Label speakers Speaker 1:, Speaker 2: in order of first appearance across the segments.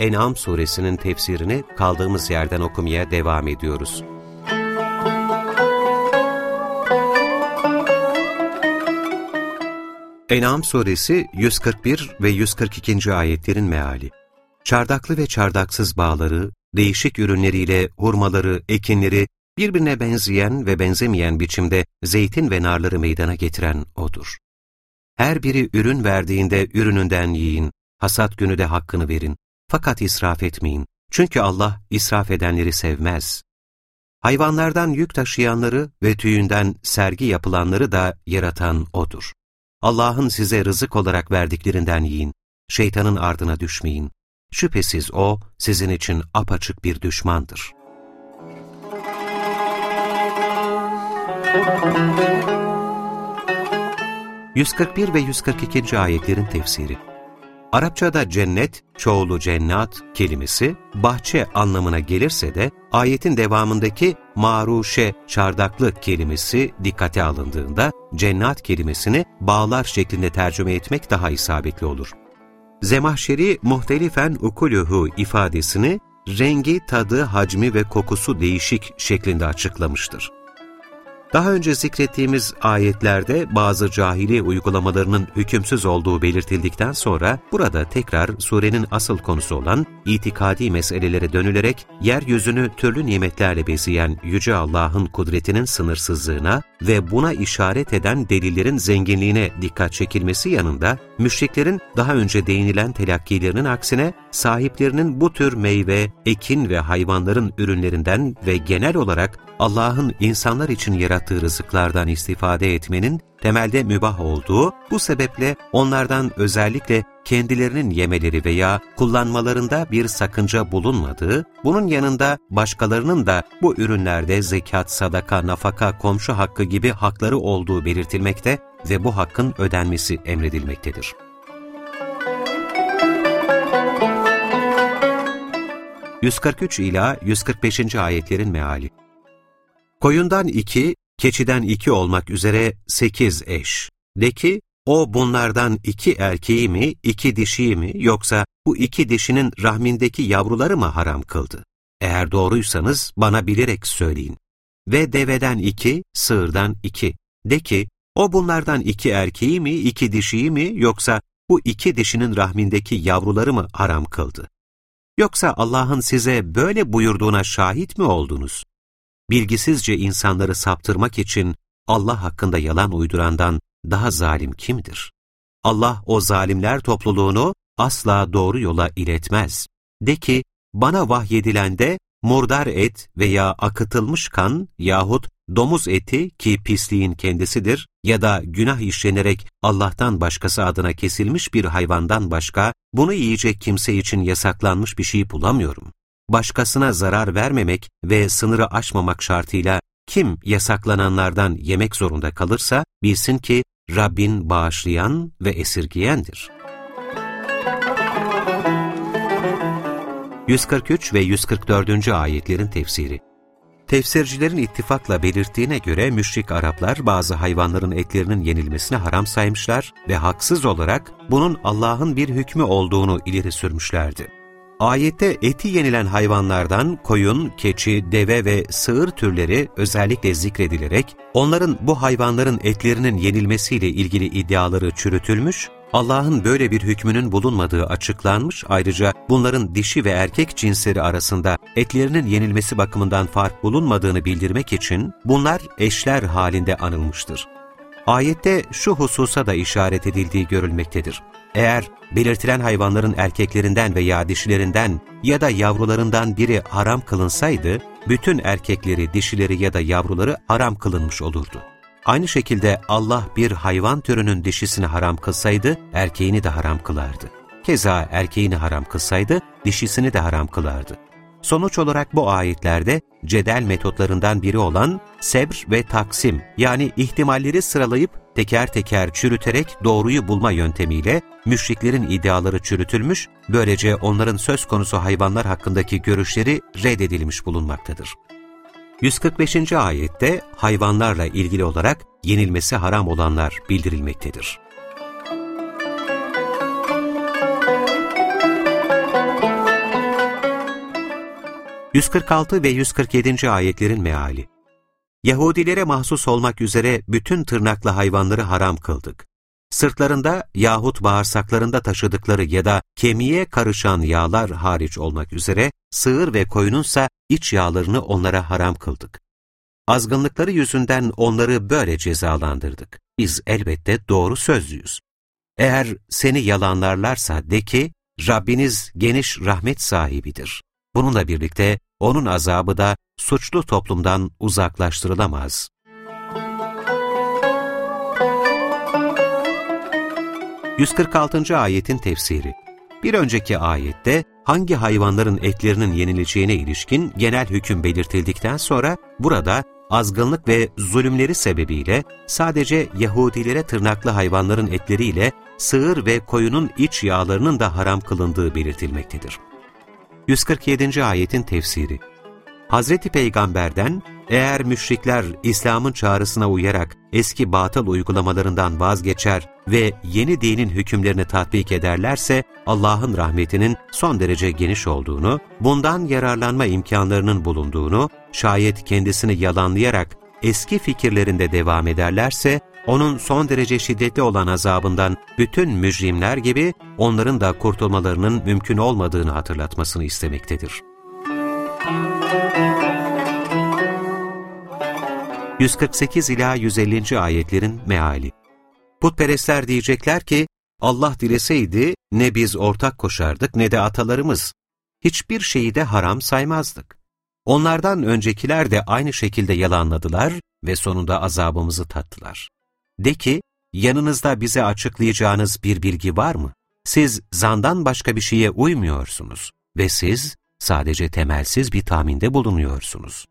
Speaker 1: En'am suresinin tefsirini kaldığımız yerden okumaya devam ediyoruz. En'am suresi 141 ve 142. ayetlerin meali. Çardaklı ve çardaksız bağları, değişik ürünleriyle hurmaları, ekinleri, birbirine benzeyen ve benzemeyen biçimde zeytin ve narları meydana getiren O'dur. Her biri ürün verdiğinde ürününden yiyin, hasat günü de hakkını verin. Fakat israf etmeyin. Çünkü Allah israf edenleri sevmez. Hayvanlardan yük taşıyanları ve tüyünden sergi yapılanları da yaratan O'dur. Allah'ın size rızık olarak verdiklerinden yiyin. Şeytanın ardına düşmeyin. Şüphesiz O, sizin için apaçık bir düşmandır. Müzik 141 ve 142. ayetlerin tefsiri Arapçada cennet, çoğulu cennat kelimesi bahçe anlamına gelirse de ayetin devamındaki maruşe, çardaklı kelimesi dikkate alındığında cennat kelimesini bağlar şeklinde tercüme etmek daha isabetli olur. Zemahşeri muhtelifen ukuluhu ifadesini rengi, tadı, hacmi ve kokusu değişik şeklinde açıklamıştır. Daha önce zikrettiğimiz ayetlerde bazı cahili uygulamalarının hükümsüz olduğu belirtildikten sonra burada tekrar surenin asıl konusu olan itikadi meselelere dönülerek yeryüzünü türlü nimetlerle bezeyen Yüce Allah'ın kudretinin sınırsızlığına ve buna işaret eden delillerin zenginliğine dikkat çekilmesi yanında müşriklerin daha önce değinilen telakkilerinin aksine sahiplerinin bu tür meyve, ekin ve hayvanların ürünlerinden ve genel olarak Allah'ın insanlar için yarattığı rızıklardan istifade etmenin temelde mübah olduğu, bu sebeple onlardan özellikle kendilerinin yemeleri veya kullanmalarında bir sakınca bulunmadığı, bunun yanında başkalarının da bu ürünlerde zekat, sadaka, nafaka, komşu hakkı gibi hakları olduğu belirtilmekte ve bu hakkın ödenmesi emredilmektedir. 143 ila 145. ayetlerin meali Koyundan iki, keçiden iki olmak üzere sekiz eş. De ki, o bunlardan iki erkeği mi, iki dişiyi mi, yoksa bu iki dişinin rahmindeki yavruları mı haram kıldı? Eğer doğruysanız bana bilerek söyleyin. Ve deveden iki, sığırdan iki. De ki, o bunlardan iki erkeği mi, iki dişiyi mi, yoksa bu iki dişinin rahmindeki yavruları mı haram kıldı? Yoksa Allah'ın size böyle buyurduğuna şahit mi oldunuz? bilgisizce insanları saptırmak için Allah hakkında yalan uydurandan daha zalim kimdir? Allah o zalimler topluluğunu asla doğru yola iletmez. De ki, bana vahyedilende murdar et veya akıtılmış kan yahut domuz eti ki pisliğin kendisidir ya da günah işlenerek Allah'tan başkası adına kesilmiş bir hayvandan başka bunu yiyecek kimse için yasaklanmış bir şey bulamıyorum başkasına zarar vermemek ve sınırı aşmamak şartıyla kim yasaklananlardan yemek zorunda kalırsa bilsin ki Rabbin bağışlayan ve esirgiyendir. 143 ve 144. ayetlerin tefsiri Tefsircilerin ittifakla belirttiğine göre müşrik Araplar bazı hayvanların etlerinin yenilmesine haram saymışlar ve haksız olarak bunun Allah'ın bir hükmü olduğunu ileri sürmüşlerdi. Ayette eti yenilen hayvanlardan koyun, keçi, deve ve sığır türleri özellikle zikredilerek onların bu hayvanların etlerinin yenilmesiyle ilgili iddiaları çürütülmüş, Allah'ın böyle bir hükmünün bulunmadığı açıklanmış, ayrıca bunların dişi ve erkek cinsleri arasında etlerinin yenilmesi bakımından fark bulunmadığını bildirmek için bunlar eşler halinde anılmıştır. Ayette şu hususa da işaret edildiği görülmektedir. Eğer belirtilen hayvanların erkeklerinden veya dişilerinden ya da yavrularından biri haram kılınsaydı, bütün erkekleri, dişileri ya da yavruları haram kılınmış olurdu. Aynı şekilde Allah bir hayvan türünün dişisini haram kılsaydı, erkeğini de haram kılardı. Keza erkeğini haram kılsaydı, dişisini de haram kılardı. Sonuç olarak bu ayetlerde cedel metotlarından biri olan sebr ve taksim yani ihtimalleri sıralayıp teker teker çürüterek doğruyu bulma yöntemiyle müşriklerin iddiaları çürütülmüş, böylece onların söz konusu hayvanlar hakkındaki görüşleri reddedilmiş bulunmaktadır. 145. ayette hayvanlarla ilgili olarak yenilmesi haram olanlar bildirilmektedir. 146 ve 147. ayetlerin meali Yahudilere mahsus olmak üzere bütün tırnaklı hayvanları haram kıldık. Sırtlarında yahut bağırsaklarında taşıdıkları ya da kemiğe karışan yağlar hariç olmak üzere sığır ve koyununsa iç yağlarını onlara haram kıldık. Azgınlıkları yüzünden onları böyle cezalandırdık. Biz elbette doğru sözlüyüz. Eğer seni yalanlarlarsa de ki, Rabbiniz geniş rahmet sahibidir. Bununla birlikte onun azabı da suçlu toplumdan uzaklaştırılamaz. ...146. ayetin tefsiri Bir önceki ayette hangi hayvanların etlerinin yenileceğine ilişkin genel hüküm belirtildikten sonra burada azgınlık ve zulümleri sebebiyle sadece Yahudilere tırnaklı hayvanların etleriyle sığır ve koyunun iç yağlarının da haram kılındığı belirtilmektedir. 147. ayetin tefsiri Hazreti Peygamber'den eğer müşrikler İslam'ın çağrısına uyarak eski batıl uygulamalarından vazgeçer ve yeni dinin hükümlerini tatbik ederlerse Allah'ın rahmetinin son derece geniş olduğunu, bundan yararlanma imkanlarının bulunduğunu, şayet kendisini yalanlayarak eski fikirlerinde devam ederlerse onun son derece şiddetli olan azabından bütün mücrimler gibi onların da kurtulmalarının mümkün olmadığını hatırlatmasını istemektedir. 148 ila 150. ayetlerin meali. Putperestler diyecekler ki Allah dileseydi ne biz ortak koşardık ne de atalarımız. Hiçbir şeyi de haram saymazdık. Onlardan öncekiler de aynı şekilde yalanladılar ve sonunda azabımızı tattılar. De ki, yanınızda bize açıklayacağınız bir bilgi var mı? Siz zandan başka bir şeye uymuyorsunuz ve siz sadece temelsiz bir tahminde bulunuyorsunuz.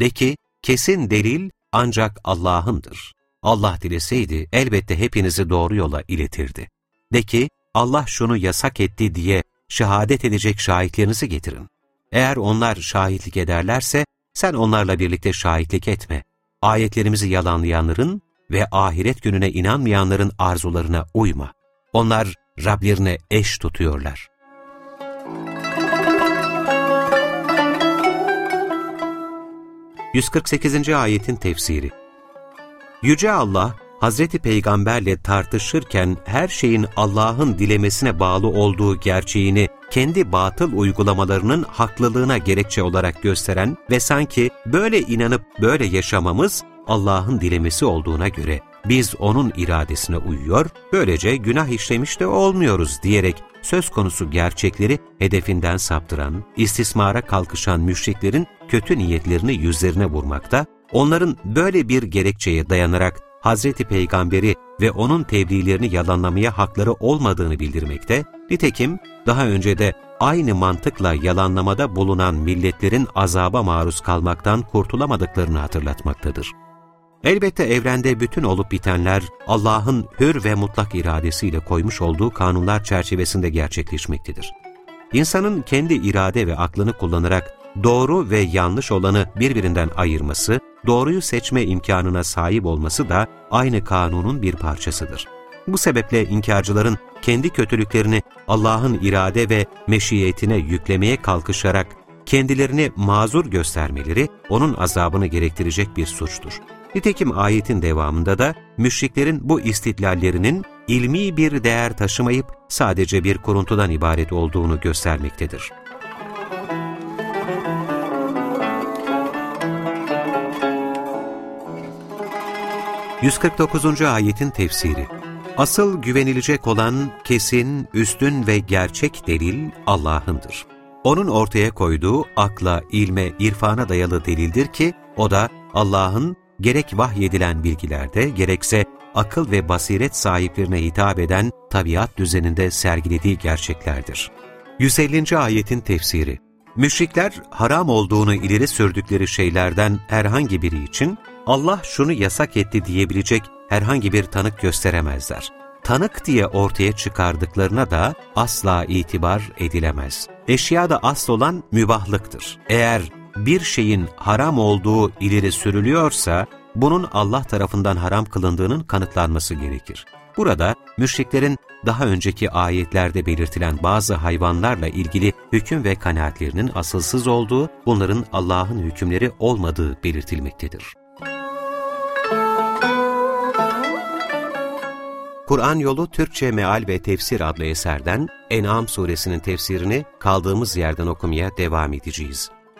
Speaker 1: De ki, kesin delil ancak Allah'ındır. Allah dileseydi elbette hepinizi doğru yola iletirdi. De ki, Allah şunu yasak etti diye şehadet edecek şahitlerinizi getirin. Eğer onlar şahitlik ederlerse, sen onlarla birlikte şahitlik etme. Ayetlerimizi yalanlayanların ve ahiret gününe inanmayanların arzularına uyma. Onlar Rablerine eş tutuyorlar. ...148. ayetin tefsiri Yüce Allah, Hazreti Peygamberle tartışırken her şeyin Allah'ın dilemesine bağlı olduğu gerçeğini kendi batıl uygulamalarının haklılığına gerekçe olarak gösteren ve sanki böyle inanıp böyle yaşamamız Allah'ın dilemesi olduğuna göre biz O'nun iradesine uyuyor, böylece günah işlemiş de olmuyoruz diyerek söz konusu gerçekleri hedefinden saptıran, istismara kalkışan müşriklerin kötü niyetlerini yüzlerine vurmakta, onların böyle bir gerekçeye dayanarak Hazreti Peygamberi ve onun tebliğlerini yalanlamaya hakları olmadığını bildirmekte, nitekim daha önce de aynı mantıkla yalanlamada bulunan milletlerin azaba maruz kalmaktan kurtulamadıklarını hatırlatmaktadır. Elbette evrende bütün olup bitenler Allah'ın hür ve mutlak iradesiyle koymuş olduğu kanunlar çerçevesinde gerçekleşmektedir. İnsanın kendi irade ve aklını kullanarak doğru ve yanlış olanı birbirinden ayırması, doğruyu seçme imkanına sahip olması da aynı kanunun bir parçasıdır. Bu sebeple inkarcıların kendi kötülüklerini Allah'ın irade ve meşiyetine yüklemeye kalkışarak kendilerini mazur göstermeleri onun azabını gerektirecek bir suçtur. Nitekim ayetin devamında da müşriklerin bu istidlallerinin ilmi bir değer taşımayıp sadece bir kuruntudan ibaret olduğunu göstermektedir. ...149. ayetin tefsiri Asıl güvenilecek olan kesin, üstün ve gerçek delil Allah'ındır. Onun ortaya koyduğu akla, ilme, irfana dayalı delildir ki, o da Allah'ın gerek vahyedilen bilgilerde, gerekse akıl ve basiret sahiplerine hitap eden tabiat düzeninde sergilediği gerçeklerdir. 150. ayetin tefsiri Müşrikler haram olduğunu ileri sürdükleri şeylerden herhangi biri için Allah şunu yasak etti diyebilecek herhangi bir tanık gösteremezler. Tanık diye ortaya çıkardıklarına da asla itibar edilemez. Eşyada asıl olan mübahlıktır. Eğer bir şeyin haram olduğu ileri sürülüyorsa, bunun Allah tarafından haram kılındığının kanıtlanması gerekir. Burada müşriklerin daha önceki ayetlerde belirtilen bazı hayvanlarla ilgili hüküm ve kanaatlerinin asılsız olduğu, bunların Allah'ın hükümleri olmadığı belirtilmektedir. Kur'an Yolu Türkçe Meal ve Tefsir adlı eserden En'am suresinin tefsirini kaldığımız yerden okumaya devam edeceğiz.